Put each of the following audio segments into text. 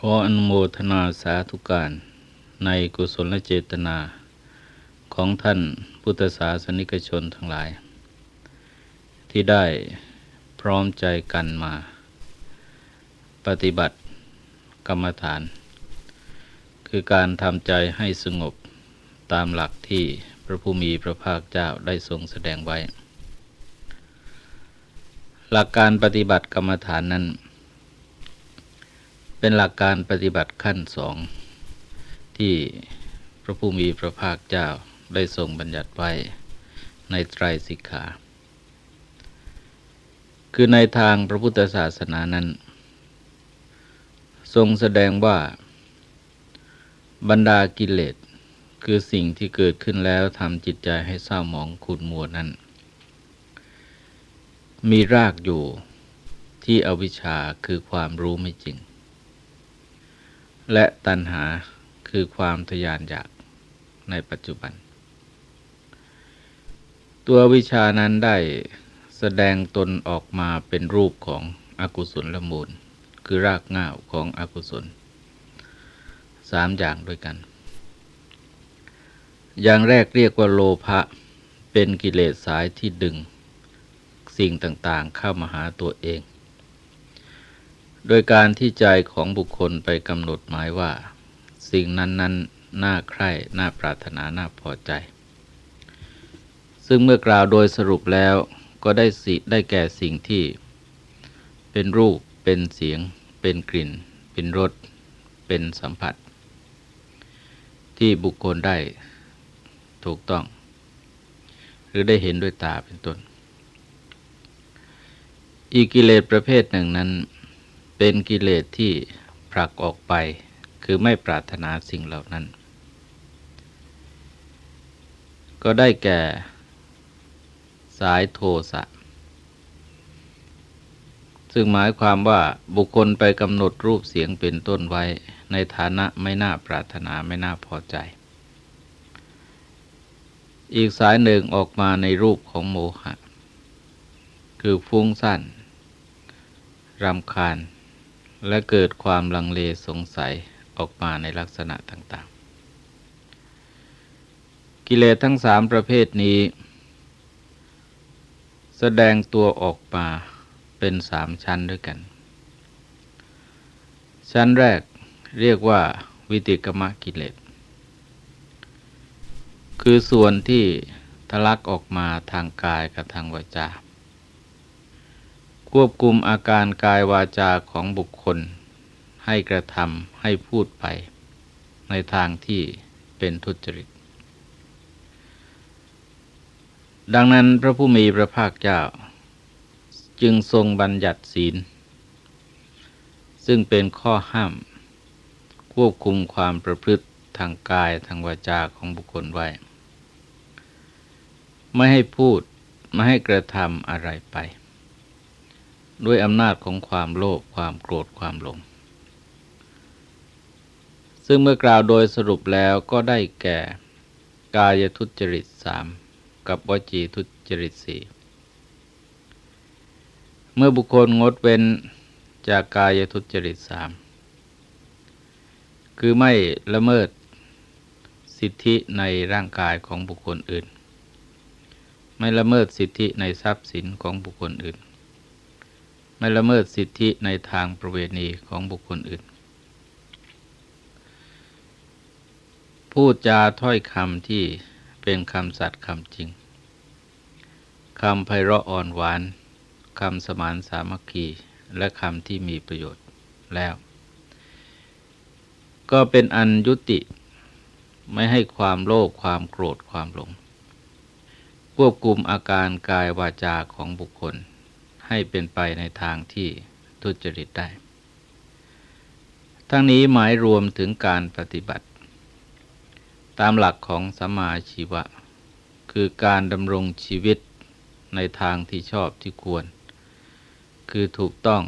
ขออนุโมทนาสาธุการในกุศลเจตนาของท่านพุทธศาสนิกชนทั้งหลาย ที่ได้พร้อมใจกันมา ปฏิบัติกรรมฐาน คือการทำใจให้สงบตามหลักที่พระผู้มีพระภาคเจ้าได้ทรงแสดงไว้ หลักการปฏิบัติกรรมฐานนั้น เป็นหลักการปฏิบัติขั้นสองที่พระผู้มีพระภาคเจ้าได้ทรงบัญญัติไว้ในไตรสิกขา คือในทางพระพุทธศาสนานั้น ทรงแสดงว่า บรรดากิเลสคือสิ่งที่เกิดขึ้นแล้วทำจิตใจให้เศร้าหมองขุ่นมัวนั้น มีรากอยู่ที่อวิชชาคือความรู้ไม่จริง และตัณหาคือความทยานอยากในปัจจุบัน ตัววิชานั้นได้แสดงตนออกมาเป็นรูปของอกุศลละมูล คือรากง่าวของอกุศลสามอย่างด้วยกัน อย่างแรกเรียกว่าโลภะเป็นกิเลสสายที่ดึง สิ่งต่างๆเข้ามาหาตัวเอง โดยการที่ใจของบุคคลไปกำหนดหมายว่า สิ่งนั้นๆน่าใคร่ น่าปรารถนา น่าพอใจ ซึ่งเมื่อกล่าวโดยสรุปแล้วก็ได้สิได้แก่สิ่งที่ เป็นรูป เป็นเสียง เป็นกลิ่น เป็นรส เป็นสัมผัส ที่บุคคลได้ถูกต้อง หรือได้เห็นด้วยตาเป็นต้น อีกิเลสประเภทหนึ่งนั้น เป็นกิเลสที่ผลักออกไป คือไม่ปรารถนาสิ่งเหล่านั้น ก็ได้แก่สายโทสะ ซึ่งหมายความว่าบุคคลไปกำหนดรูปเสียงเป็นต้นไว้ ในฐานะไม่น่าปรารถนาไม่น่าพอใจ อีกสายหนึ่งออกมาในรูปของโมหะ คือฟุ้งสั้นรำคาญ และเกิดความลังเลสงสัยออกมาในลักษณะต่างๆ กิเลสทั้งสามประเภทนี้ แสดงตัวออกมาเป็นสามชั้นด้วยกัน ชั้นแรกเรียกว่าวิติกมะกิเลส คือส่วนที่ทะลักออกมาทางกายกับทางวาจา ควบคุมอาการกายวาจาของบุคคล ให้กระทำให้พูดไปในทางที่เป็นทุจริต ดังนั้นพระผู้มีพระภาคเจ้า จึงทรงบัญญัติศีล ซึ่งเป็นข้อห้าม ควบคุมความประพฤติทางกายทางวาจาของบุคคลไว้ ไม่ให้พูด ไม่ให้กระทำอะไรไป ด้วยอำนาจของความโลภความโกรธความหลง ซึ่งเมื่อกล่าวโดยสรุปแล้วก็ได้แก่ กายทุจริตสามกับวจีทุจริตสี่เมื่อบุคคลงดเว้นจากกายทุจริตสามคือไม่ละเมิดสิทธิในร่างกายของบุคคลอื่น ไม่ละเมิดสิทธิในทรัพย์สินของบุคคลอื่น ไม่ละเมิดสิทธิในทางประเวณีของบุคคลอื่น พูดจาถ้อยคำที่เป็นคำสัตย์คำจริงคำไพเราะอ่อนหวานคำสมานสามัคคีและคำที่มีประโยชน์แล้ว ก็เป็นอันยุติไม่ให้ความโลภความโกรธความหลง ควบคุมอาการกายวาจาของบุคคล ให้เป็นไปในทางที่ทุจริตได้ ทั้งนี้หมายรวมถึงการปฏิบัติ ตามหลักของสมาชีวะ คือการดำรงชีวิตในทางที่ชอบที่ควร คือถูกต้อง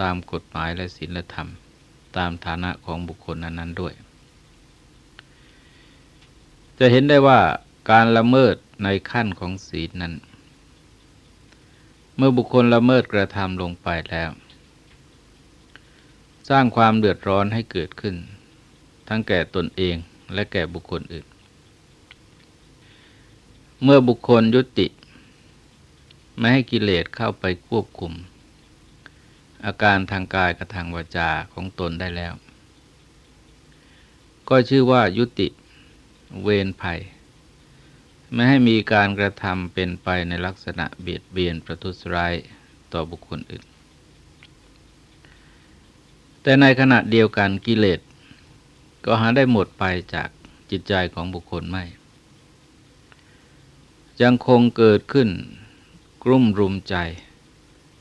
ตามกฎหมายและศีลธรรม ตามฐานะของบุคคลนั้นๆด้วย จะเห็นได้ว่าการละเมิดในขั้นของศีลนั้น เมื่อบุคคลละเมิดกระทำลงไปแล้ว สร้างความเดือดร้อนให้เกิดขึ้น ทั้งแก่ตนเองและแก่บุคคลอื่น เมื่อบุคคลยุติ ไม่ให้กิเลสเข้าไปควบคุม อาการทางกายกับทางวาจาของตนได้แล้ว ก็ชื่อว่ายุติเวรภัย ไม่ให้มีการกระทำเป็นไปในลักษณะเบียดเบียนประทุษร้ายต่อบุคคลอื่น แต่ในขณะเดียวกันกิเลสก็หาได้หมดไปจากจิตใจของบุคคลไม่ ยังคงเกิดขึ้นกลุ่มรุมใจ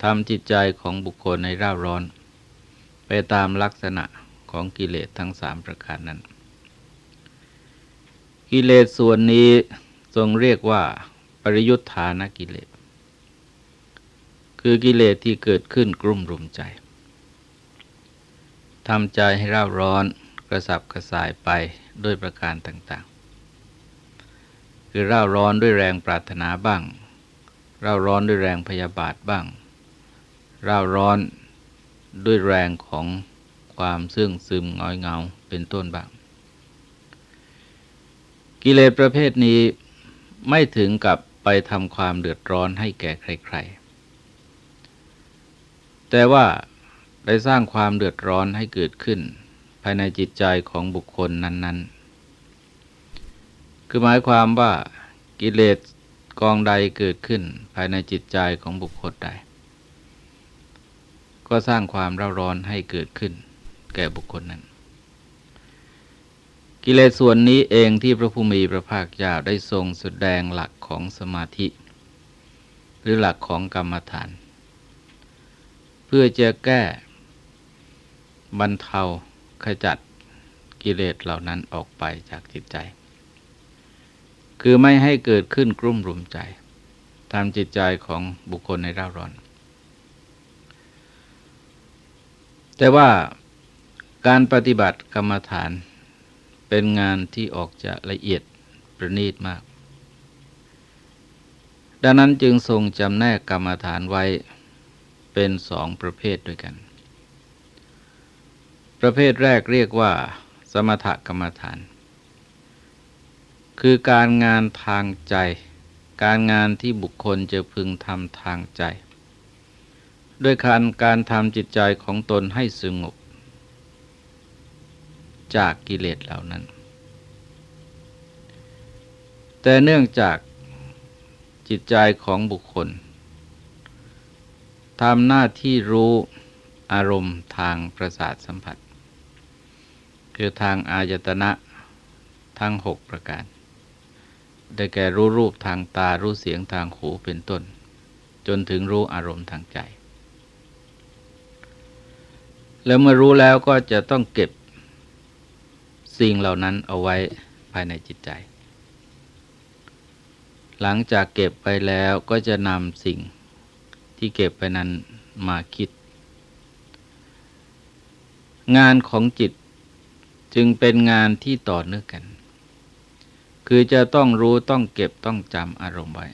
ทำจิตใจของบุคคลในร่าร้อน ไปตามลักษณะของกิเลสทั้งสามประการนั้น กิเลสส่วนนี้ ทรงเรียกว่าปริยุทธานกิเลส คือกิเลสที่เกิดขึ้นกลุ่มรุมใจทำใจให้ร่าร้อนกระสับกระส่ายไปด้วยประการต่างๆ คือร่าร้อนด้วยแรงปรารถนาบ้างร่าร้อนด้วยแรงพยาบาทบ้างร่าร้อนด้วยแรงของความซึ่งซึมง้อยเงาเป็นต้นบ้าง กิเลสประเภทนี้ ไม่ถึงกับไปทำความเดือดร้อนให้แก่ใคร ๆ แต่ว่าได้สร้างความเดือดร้อนให้เกิดขึ้น ภายในจิตใจของบุคคลนั้น ๆ คือหมายความว่ากิเลสกองใดเกิดขึ้นภายในจิตใจของบุคคลใด ก็สร้างความร้าร้อนให้เกิดขึ้น แก่บุคคลนั้น กิเลสส่วนนี้เองที่พระผู้มีพระภาคเจ้าได้ทรงแสดงหลักของสมาธิ หรือหลักของกรรมฐาน เพื่อจะแก้บรรเทาขจัดกิเลสเหล่านั้นออกไปจากจิตใจ คือไม่ให้เกิดขึ้นกลุ่มรุมใจตามจิตใจของบุคคลในร่าร้อน แต่ว่าการปฏิบัติกรรมฐาน เป็นงานที่ออกจะละเอียดประณีตมาก ดังนั้นจึงทรงจำแนกกรรมฐานไว้เป็นสองประเภทด้วยกัน ประเภทแรกเรียกว่า สมถกรรมฐาน คือการงานทางใจ การงานที่บุคคลจะพึงทำทางใจ ด้วยการการทำจิตใจของตนให้สงบ จากกิเลสเหล่านั้น แต่เนื่องจากจิตใจของบุคคลทำหน้าที่รู้อารมณ์ทางประสาทสัมผัส คือทางอายตนะทั้งหกประการ ได้แก่รู้รูปทางตารู้เสียงทางหูเป็นต้น จนถึงรู้อารมณ์ทางใจ แล้วเมื่อรู้แล้วก็จะต้องเก็บ สิ่งเหล่านั้นเอาไว้ภายในจิตใจ หลังจากเก็บไปแล้วก็จะนำสิ่งที่เก็บไปนั้นมาคิด งานของจิตจึงเป็นงานที่ต่อเนื่องกัน คือจะต้องรู้ต้องเก็บต้องจำอารมณ์ไว้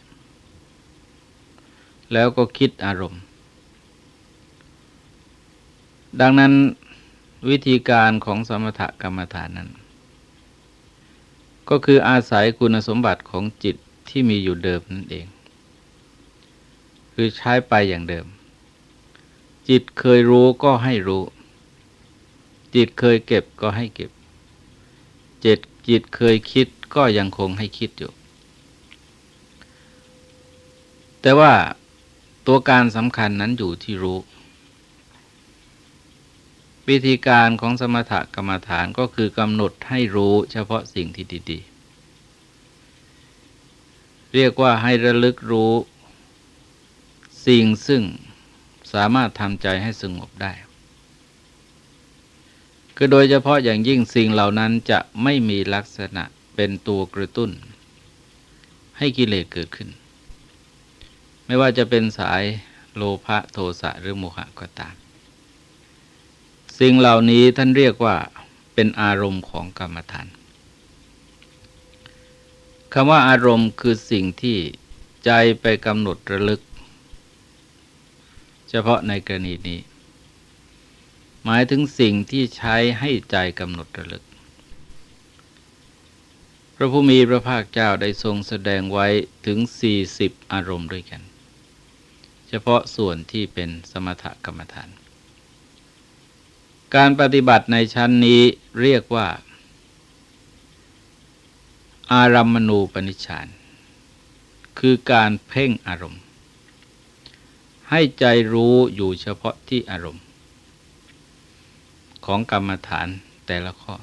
แล้วก็คิดอารมณ์ ดังนั้น วิธีการของสมถกรรมฐานนั้น ก็คืออาศัยคุณสมบัติของจิตที่มีอยู่เดิมนั่นเอง คือใช้ไปอย่างเดิม จิตเคยรู้ก็ให้รู้ จิตเคยเก็บก็ให้เก็บ จิตจิตเคยคิดก็ยังคงให้คิดอยู่ แต่ว่าตัวการสำคัญนั้นอยู่ที่รู้ วิธีการของสมถกรรมฐานก็คือกำหนดให้รู้เฉพาะสิ่งที่ดีๆ เรียกว่าให้ระลึกรู้สิ่งซึ่งสามารถทำใจให้สงบได้ คือโดยเฉพาะอย่างยิ่งสิ่งเหล่านั้นจะไม่มีลักษณะเป็นตัวกระตุ้น ให้กิเลสเกิดขึ้น ไม่ว่าจะเป็นสายโลภะโทสะหรือโมหะก็ตาม สิ่งเหล่านี้ท่านเรียกว่าเป็นอารมณ์ของกรรมฐานคำว่าอารมณ์คือสิ่งที่ใจไปกำหนดระลึก เฉพาะในกรณีนี้ หมายถึงสิ่งที่ใช้ให้ใจกำหนดระลึก พระผู้มีพระภาคเจ้าได้ทรงแสดงไว้ถึง 40 อารมณ์ด้วยกัน เฉพาะส่วนที่เป็นสมถกรรมฐาน การปฏิบัติในชั้นนี้เรียกว่า อารัมมณูปนิชานคือการเพ่งอารมณ์ ให้ใจรู้อยู่เฉพาะที่อารมณ์ ของกรรมฐานแต่ละข้อ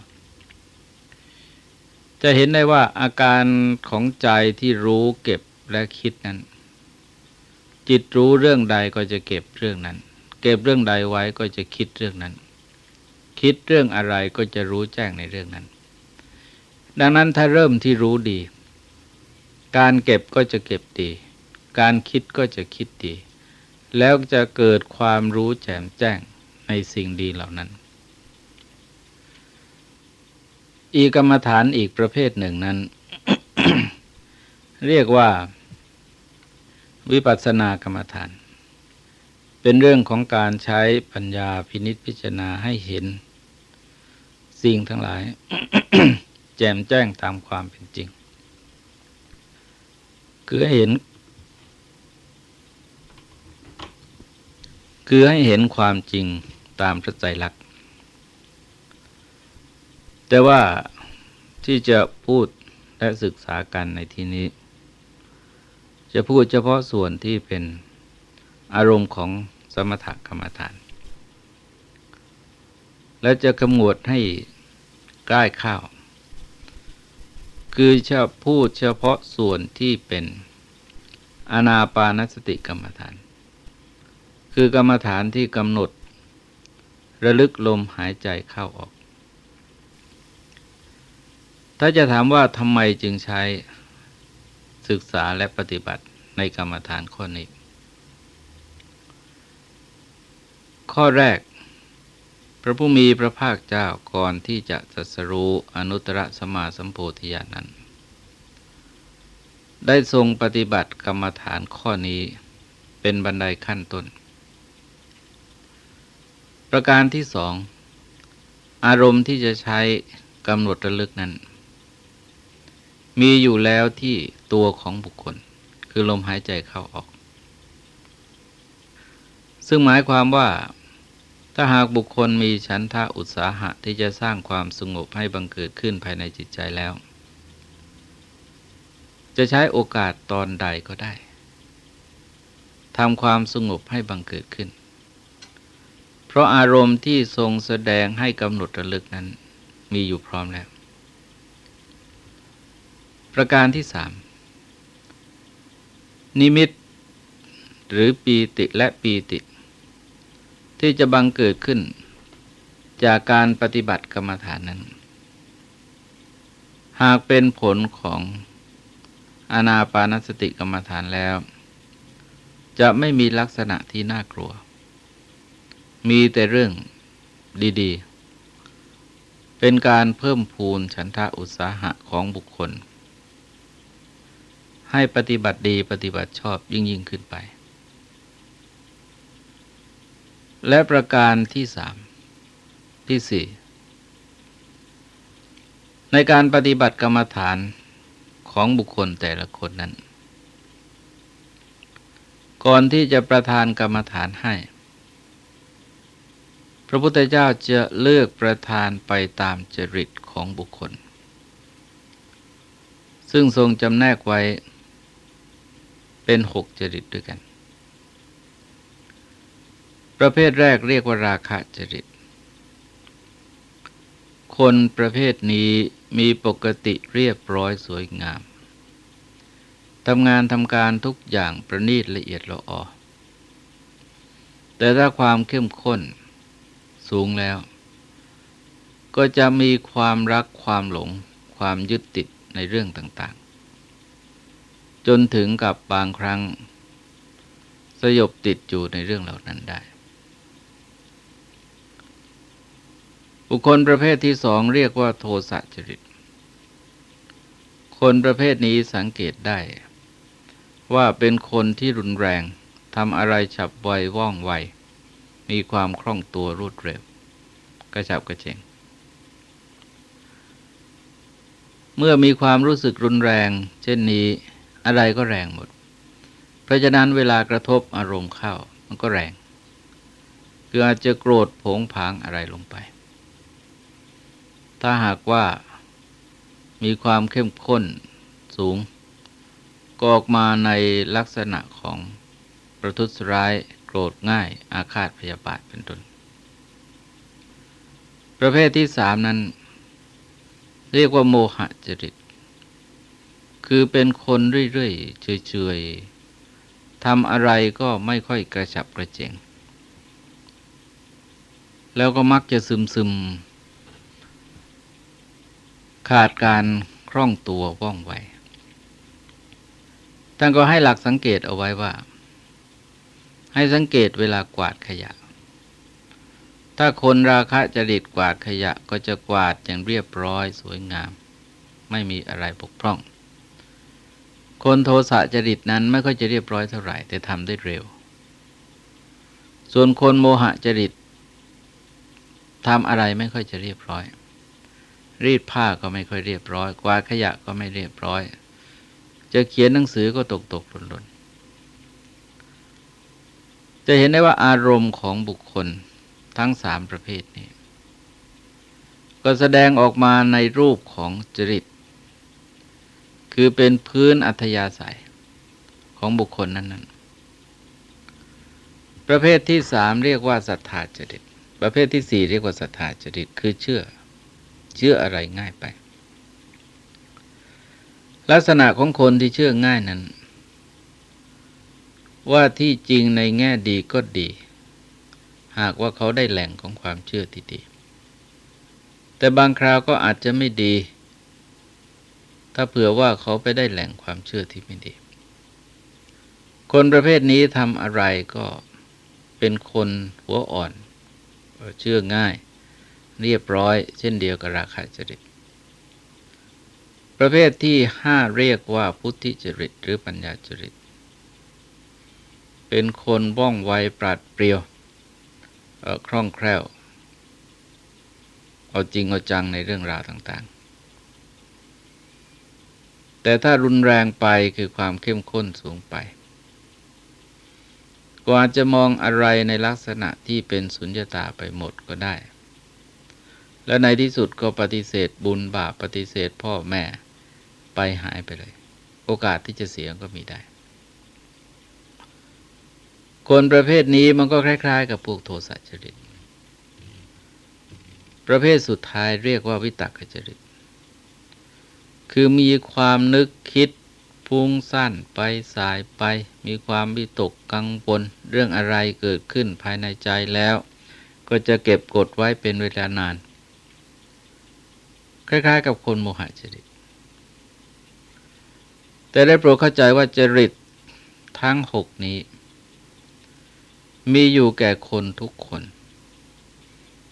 จะเห็นได้ว่าอาการของใจที่รู้เก็บและคิดนั้น จิตรู้เรื่องใดก็จะเก็บเรื่องนั้น เก็บเรื่องใดไว้ก็จะคิดเรื่องนั้น คิดเรื่องอะไรก็จะรู้แจ้งในเรื่องนั้น ดังนั้นถ้าเริ่มที่รู้ดี การเก็บก็จะเก็บดี การคิดก็จะคิดดี แล้วจะเกิดความรู้แจ่มแจ้งในสิ่งดีเหล่านั้น อีกกรรมฐานอีกประเภทหนึ่งนั้น เรียกว่าวิปัสสนากรรมฐาน เป็นเรื่องของการใช้ปัญญาพินิษพิจารณาให้เห็น สิ่งทั้งหลาย แจ่มแจ้งตามความเป็นจริง คือให้เห็น คือให้เห็นความจริงตามพระใจรักแต่ว่าที่จะพูดและศึกษากันในที่นี้ จะพูดเฉพาะส่วนที่เป็นอารมณ์ของสมถกรรมฐาน และจะกำหนดให้ใกล้ข้าว คือจะพูดเฉพาะส่วนที่เป็นอนาปานสติกรรมฐาน คือกรรมฐานที่กำหนด ระลึกลมหายใจเข้าออก ถ้าจะถามว่าทำไมจึงใช้ศึกษาและปฏิบัติในกรรมฐานข้อนี้ ข้อแรก ระผู้มีพระภาคเจ้าก่อนที่จะสัสรู้อนุตตรสมาสัมโพธิญาณนั้น ได้ทรงปฏิบัติกรรมฐานข้อนี้เป็นบันไดขั้นต้น ประการที่สองอารมณ์ที่จะใช้กำหนดระลึกนั้น มีอยู่แล้วที่ตัวของบุคคล คือลมหายใจเข้าออก ซึ่งหมายความว่า ถ้าหากบุคคลมีฉันทะอุตสาหะที่จะสร้างความสงบให้บังเกิดขึ้นภายในจิตใจแล้ว จะใช้โอกาสตอนใดก็ได้ทำความสงบให้บังเกิดขึ้น เพราะอารมณ์ที่ทรงแสดงให้กำหนดระลึกนั้นมีอยู่พร้อมแล้ว ประการที่สามนิมิต หรือปีติและปีติ ที่จะบังเกิดขึ้น จากการปฏิบัติกรรมฐานนั้น หากเป็นผลของอนาปานสติกรรมฐานแล้ว จะไม่มีลักษณะที่น่ากลัว มีแต่เรื่องดีๆ เป็นการเพิ่มพูนฉันทะอุตสาหะของบุคคล ให้ปฏิบัติดีปฏิบัติชอบยิ่งยิ่งขึ้นไป และประการที่สามที่สี่ในการปฏิบัติกรรมฐานของบุคคลแต่ละคนนั้น ก่อนที่จะประทานกรรมฐานให้ พระพุทธเจ้าจะเลือกประทานไปตามจริตของบุคคล ซึ่งทรงจำแนกไว้เป็นหกจริตด้วยกัน ประเภทแรกเรียกว่าราคะจริต คนประเภทนี้มีปกติเรียบร้อยสวยงามทำงานทำการทุกอย่างประณีตละเอียดละออ แต่ถ้าความเข้มข้นสูงแล้ว ก็จะมีความรักความหลง ความยึดติดในเรื่องต่างๆ จนถึงกับบางครั้ง สยบติดอยู่ในเรื่องเหล่านั้นได้ บุคคลประเภทที่สองเรียกว่าโทสะจริต คนประเภทนี้สังเกตได้ ว่าเป็นคนที่รุนแรงทำอะไรฉับไวว่องไว มีความคล่องตัวรวดเร็ว กระฉับกระเฉงเมื่อมีความรู้สึกรุนแรง เช่นนี้อะไรก็แรงหมด เพราะฉะนั้นเวลากระทบอารมณ์เข้ามันก็แรง คืออาจจะโกรธผงผางอะไรลงไป ถ้าหากว่ามีความเข้มข้นสูงก็ออกมาในลักษณะของประทุษร้ายโกรธง่ายอาฆาตพยาบาทเป็นต้น ประเภทที่สามนั้น เรียกว่าโมหะจริต คือเป็นคนเรื่อยๆเฉยๆทำอะไรก็ไม่ค่อยกระฉับกระเจง แล้วก็มักจะซึมซึม ขาดการคล่องตัวว่องไวท่านก็ให้หลักสังเกตเอาไว้ว่า ให้สังเกตเวลากวาดขยะ ถ้าคนราคะจริตกวาดขยะก็จะกวาดอย่างเรียบร้อยสวยงาม ไม่มีอะไรบกพร่อง คนโทสะจริตนั้นไม่ค่อยจะเรียบร้อยเท่าไหร่แต่ทำได้เร็ว ส่วนคนโมหะจริตทำอะไรไม่ค่อยจะเรียบร้อย รีดผ้าก็ไม่ค่อยเรียบร้อย กวาดขยะก็ไม่เรียบร้อย จะเขียนหนังสือก็ตกตกหล่นหล่นจะเห็นได้ว่าอารมณ์ของบุคคลทั้งสามประเภทนี้ ก็แสดงออกมาในรูปของจริต คือเป็นพื้นอัธยาศัยของบุคคลนั้น ๆ ประเภทที่สามเรียกว่าศรัทธาจริต ประเภทที่สี่เรียกว่าศรัทธาจริตคือเชื่อ เชื่ออะไรง่ายไป ลักษณะของคนที่เชื่อง่ายนั้น ว่าที่จริงในแง่ดีก็ดี หากว่าเขาได้แหล่งของความเชื่อที่ดี แต่บางคราวก็อาจจะไม่ดี ถ้าเผื่อว่าเขาไปได้แหล่งความเชื่อที่ไม่ดี คนประเภทนี้ทำอะไรก็เป็นคนหัวอ่อนเชื่อง่าย เรียบร้อย เช่นเดียวกับราคาจริต ประเภทที่ห้าเรียกว่าพุทธิจริตหรือปัญญาจริต เป็นคนว่องไวปราดเปรียวคล่องแคล่ว เอาจริงเอาจังในเรื่องราวต่าง ๆ แต่ถ้ารุนแรงไปคือความเข้มข้นสูงไปก็อาจะมองอะไรในลักษณะที่เป็นสุญญตาไปหมดก็ได้ และในที่สุดก็ปฏิเสธบุญบาปปฏิเสธพ่อแม่ไปหายไปเลย โอกาสที่จะเสียก็มีได้ คนประเภทนี้มันก็คล้าย ๆ กับพวกโทสะจริต ประเภทสุดท้ายเรียกว่าวิตกจริต คือมีความนึกคิดพุ่งสั้นไปสายไป มีความวิตกกังวลเรื่องอะไรเกิดขึ้นภายในใจแล้ว ก็จะเก็บกดไว้เป็นเวลานาน คล้ายๆ กับคนโมหะจริต แต่ได้โปรดเข้าใจว่าจริตทั้งหกนี้ มีอยู่แก่คนทุกคน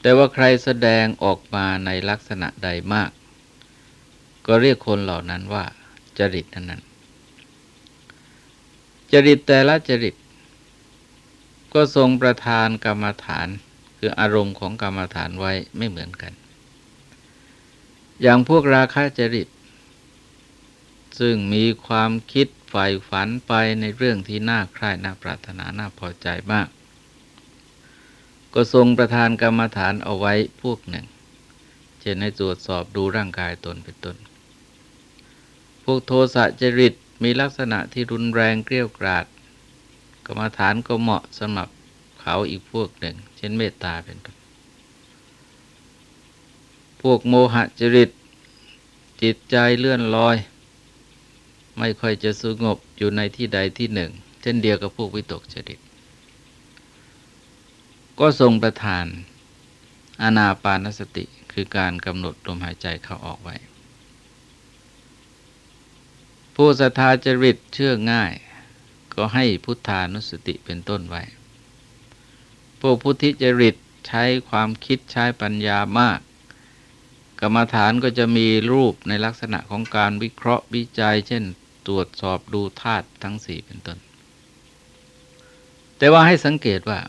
แต่ว่าใครแสดงออกมาในลักษณะใดมาก ก็เรียกคนเหล่านั้นว่า จริตนั้นจริตแต่ละจริต ก็ทรงประทานกรรมฐาน คืออารมณ์ของกรรมฐานไว้ไม่เหมือนกัน อย่างพวกราคะจริต ซึ่งมีความคิดใฝ่ฝันไปในเรื่องที่น่าใคร่น่าปรารถนาน่าพอใจมาก ก็ทรงประทานกรรมฐานเอาไว้พวกหนึ่ง เช่นให้ตรวจสอบดูร่างกายตนเป็นต้น พวกโทสะจริตมีลักษณะที่รุนแรงเกลี้ยกราดกรรมฐานก็เหมาะสำหรับเขาอีกพวกหนึ่ง เช่นเมตตาเป็นต้น พวกโมหะจริต จิตใจเลื่อนลอย ไม่ค่อยจะสงบอยู่ในที่ใดที่หนึ่ง เช่นเดียวกับพวกวิตกจริต ก็ทรงประทาน อานาปานสติคือการกำหนดลมหายใจเข้าออกไว้ ผู้ศรัทธาจริตเชื่อง่าย ก็ให้พุทธานุสติเป็นต้นไว้ผู้พุทธิจริตใช้ความคิดใช้ปัญญามาก กรรมฐานก็จะมีรูปในลักษณะของการวิเคราะห์วิจัย เช่น ตรวจสอบดูธาตุทั้งสี่เป็นต้น แต่ว่าให้สังเกตว่า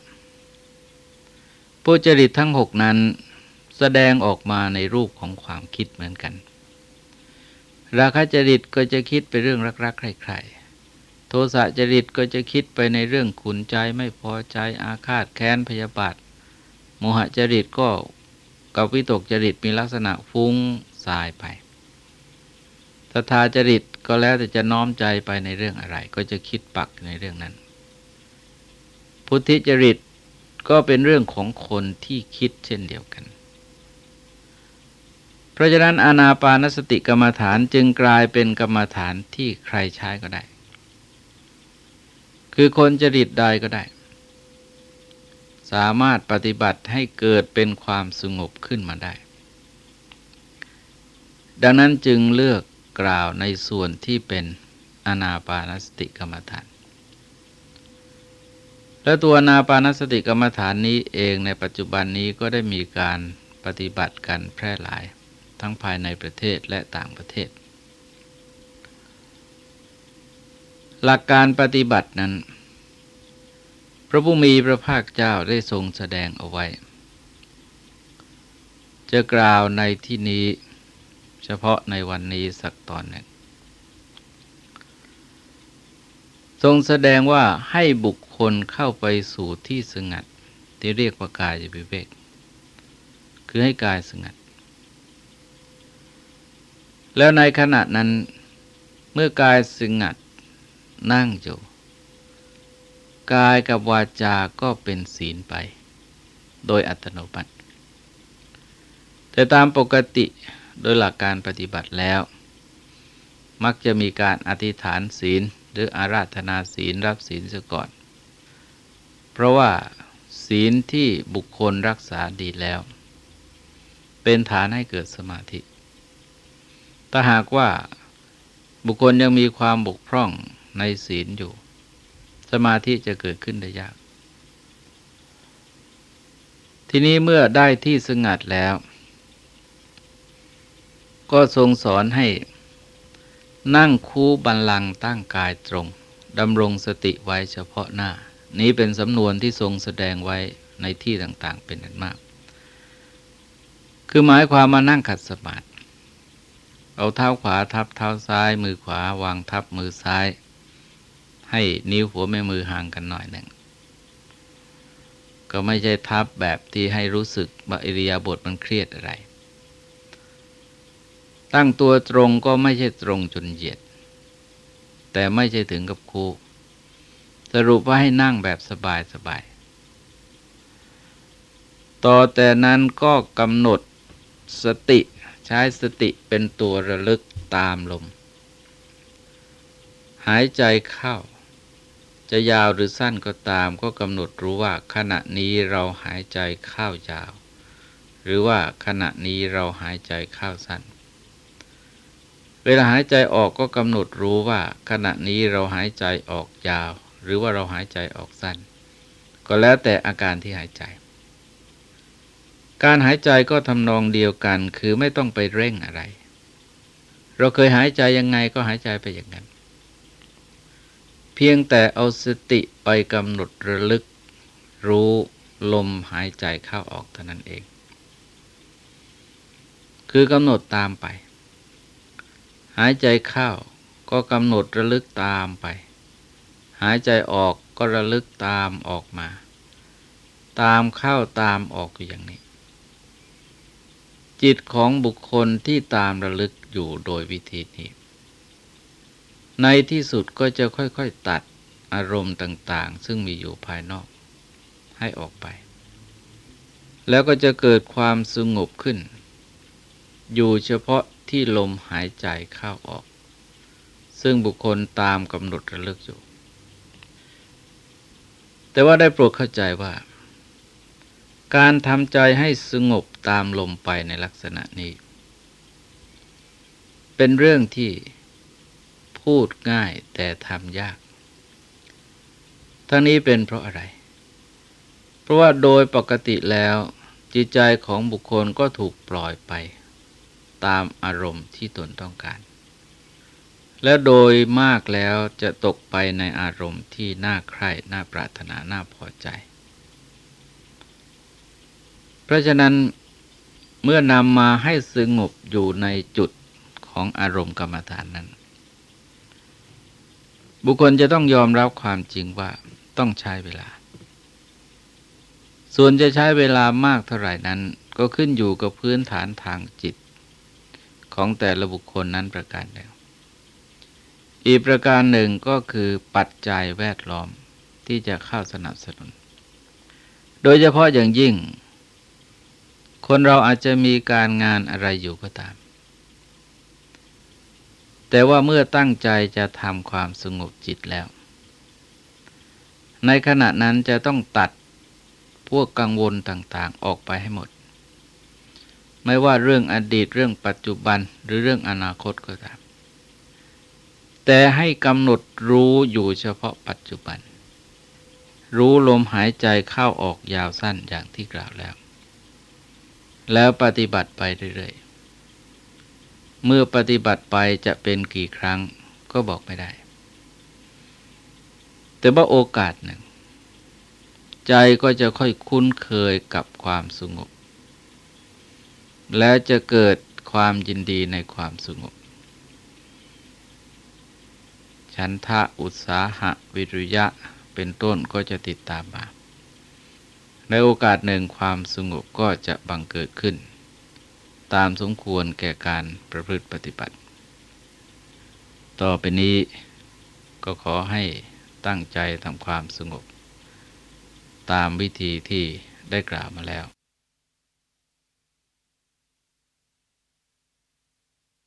ผู้จริตทั้งหกนั้นแสดงออกมาในรูปของความคิดเหมือนกัน ราคะจริตก็จะคิดไปเรื่องรักๆ ใครๆ โทสะจริตก็จะคิดไปในเรื่องขุนใจไม่พอใจอาฆาตแค้นพยาบาท โมหจริตก็ กับวิตกจริตมีลักษณะฟุ้งสายไปศรัทธาจริตก็แล้วแต่จะน้อมใจไปในเรื่องอะไร ก็จะคิดปักในเรื่องนั้น พุทธิจริตก็เป็นเรื่องของคนที่คิดเช่นเดียวกัน เพราะฉะนั้นอานาปานสติกรรมฐานจึงกลายเป็นกรรมฐานที่ใครใช้ก็ได้ คือคนจริตใดก็ได้ สามารถปฏิบัติให้เกิดเป็นความสงบขึ้นมาได้ ดังนั้นจึงเลือกกล่าวในส่วนที่เป็นอนาปานสติกรรมฐาน และตัวอนาปานสติกรรมฐานนี้เองในปัจจุบันนี้ก็ได้มีการปฏิบัติกันแพร่หลายทั้งภายในประเทศและต่างประเทศ หลักการปฏิบัตินั้น พระผู้มีพระภาคเจ้าได้ทรงแสดงเอาไว้ จะกล่าวในที่นี้เฉพาะในวันนี้สักตอนหนึ่ง ทรงแสดงว่าให้บุคคลเข้าไปสู่ที่สงัด ที่เรียกว่ากายวิเวก คือให้กายสงัด แล้วในขณะนั้นเมื่อกายสงัดนั่งอยู่ กายกับวาจาก็เป็นศีลไป โดยอัตโนมัติ แต่ตามปกติโดยหลักการปฏิบัติแล้ว มักจะมีการอธิษฐานศีลหรืออาราธนาศีลรับศีลเสียก่อน เพราะว่าศีลที่บุคคลรักษาดีแล้ว เป็นฐานให้เกิดสมาธิถ้าหากว่าบุคคลยังมีความบกพร่องในศีลอยู่ สมาธิจะเกิดขึ้นได้ยาก ทีนี้เมื่อได้ที่สงัดแล้ว ก็ทรงสอนให้นั่งคูบันลังตั้งกายตรงดำรงสติไว้เฉพาะหน้า นี้เป็นสำนวนที่ทรงแสดงไว้ในที่ต่างๆเป็นอันมาก คือหมายความมานั่งขัดสมาธิเอาเท้าขวาทับเท้าซ้าย มือขวาวางทับมือซ้าย ให้นิ้วหัวแม่มือห่างกันหน่อยหนึ่งก็ไม่ใช่ทับแบบที่ให้รู้สึกว่าอิริยาบถมันเครียดอะไร ตั้งตัวตรงก็ไม่ใช่ตรงจนเหยียด แต่ไม่ใช่ถึงกับคูสรุปว่าให้นั่งแบบสบายสบาย ต่อแต่นั้นก็กำหนดสติใช้สติเป็นตัวระลึกตามลม หายใจเข้า จะยาวหรือสั้นก็ตามก็กำหนดรู้ว่าขณะนี้เราหายใจเข้ายาว หรือว่าขณะนี้เราหายใจเข้าสั้น เวลาหายใจออกก็กำหนดรู้ว่า ขณะนี้เราหายใจออกยาว หรือว่าเราหายใจออกสั้น ก็แล้วแต่อาการที่หายใจ การหายใจก็ทำนองเดียวกันคือไม่ต้องไปเร่งอะไร เราเคยหายใจยังไงก็หายใจไปอย่างนั้น เพียงแต่เอาสติไปกำหนดระลึก รู้ลมหายใจเข้าออกเท่านั้นเอง คือกำหนดตามไป หายใจเข้าก็กำหนดระลึกตามไป หายใจออกก็ระลึกตามออกมา ตามเข้าตามออกอยู่อย่างนี้ จิตของบุคคลที่ตามระลึกอยู่โดยวิธีนี้ ในที่สุดก็จะค่อยๆตัดอารมณ์ต่างๆ ซึ่งมีอยู่ภายนอกให้ออกไป แล้วก็จะเกิดความสงบขึ้น อยู่เฉพาะที่ลมหายใจเข้าออก ซึ่งบุคคลตามกำหนดระลึกอยู่ แต่ว่าได้โปรดเข้าใจว่า การทำใจให้สงบตามลมไปในลักษณะนี้ เป็นเรื่องที่ พูดง่ายแต่ทำยาก ทั้งนี้เป็นเพราะอะไร เพราะว่าโดยปกติแล้ว จิตใจของบุคคลก็ถูกปล่อยไป ตามอารมณ์ที่ตนต้องการ และโดยมากแล้วจะตกไปในอารมณ์ที่น่าใคร่ น่าปรารถนา น่าพอใจ เพราะฉะนั้นเมื่อนำมาให้สงบอยู่ในจุดของอารมณ์กรรมฐานนั้น บุคคลจะต้องยอมรับความจริงว่าต้องใช้เวลา ส่วนจะใช้เวลามากเท่าไหร่นั้น ก็ขึ้นอยู่กับพื้นฐานทางจิต ของแต่ละบุคคลนั้นประการหนึ่งอีกประการหนึ่งก็คือปัจจัยแวดล้อมที่จะเข้าสนับสนุน โดยเฉพาะอย่างยิ่ง คนเราอาจจะมีการงานอะไรอยู่ก็ตาม แต่ว่าเมื่อตั้งใจจะทำความสงบจิตแล้ว ในขณะนั้นจะต้องตัดพวกกังวลต่างๆ ออกไปให้หมด ไม่ว่าเรื่องอดีตเรื่องปัจจุบันหรือเรื่องอนาคตก็ตาม แต่ให้กำหนดรู้อยู่เฉพาะปัจจุบัน รู้ลมหายใจเข้าออกยาวสั้นอย่างที่กล่าวแล้ว แล้วปฏิบัติไปเรื่อยๆ เมื่อปฏิบัติไปจะเป็นกี่ครั้งก็บอกไม่ได้ แต่ว่าโอกาสหนึ่ง ใจก็จะค่อยคุ้นเคยกับความสงบ และจะเกิดความยินดีในความสงบ ฉันทะอุตสาหะวิริยะเป็นต้นก็จะติดตามมาในโอกาสหนึ่งความสงบก็จะบังเกิดขึ้น ตามสมควรแก่การประพฤติปฏิบัติ ต่อไปนี้ก็ขอให้ตั้งใจทำความสงบ ตามวิธีที่ได้กล่าวมาแล้ว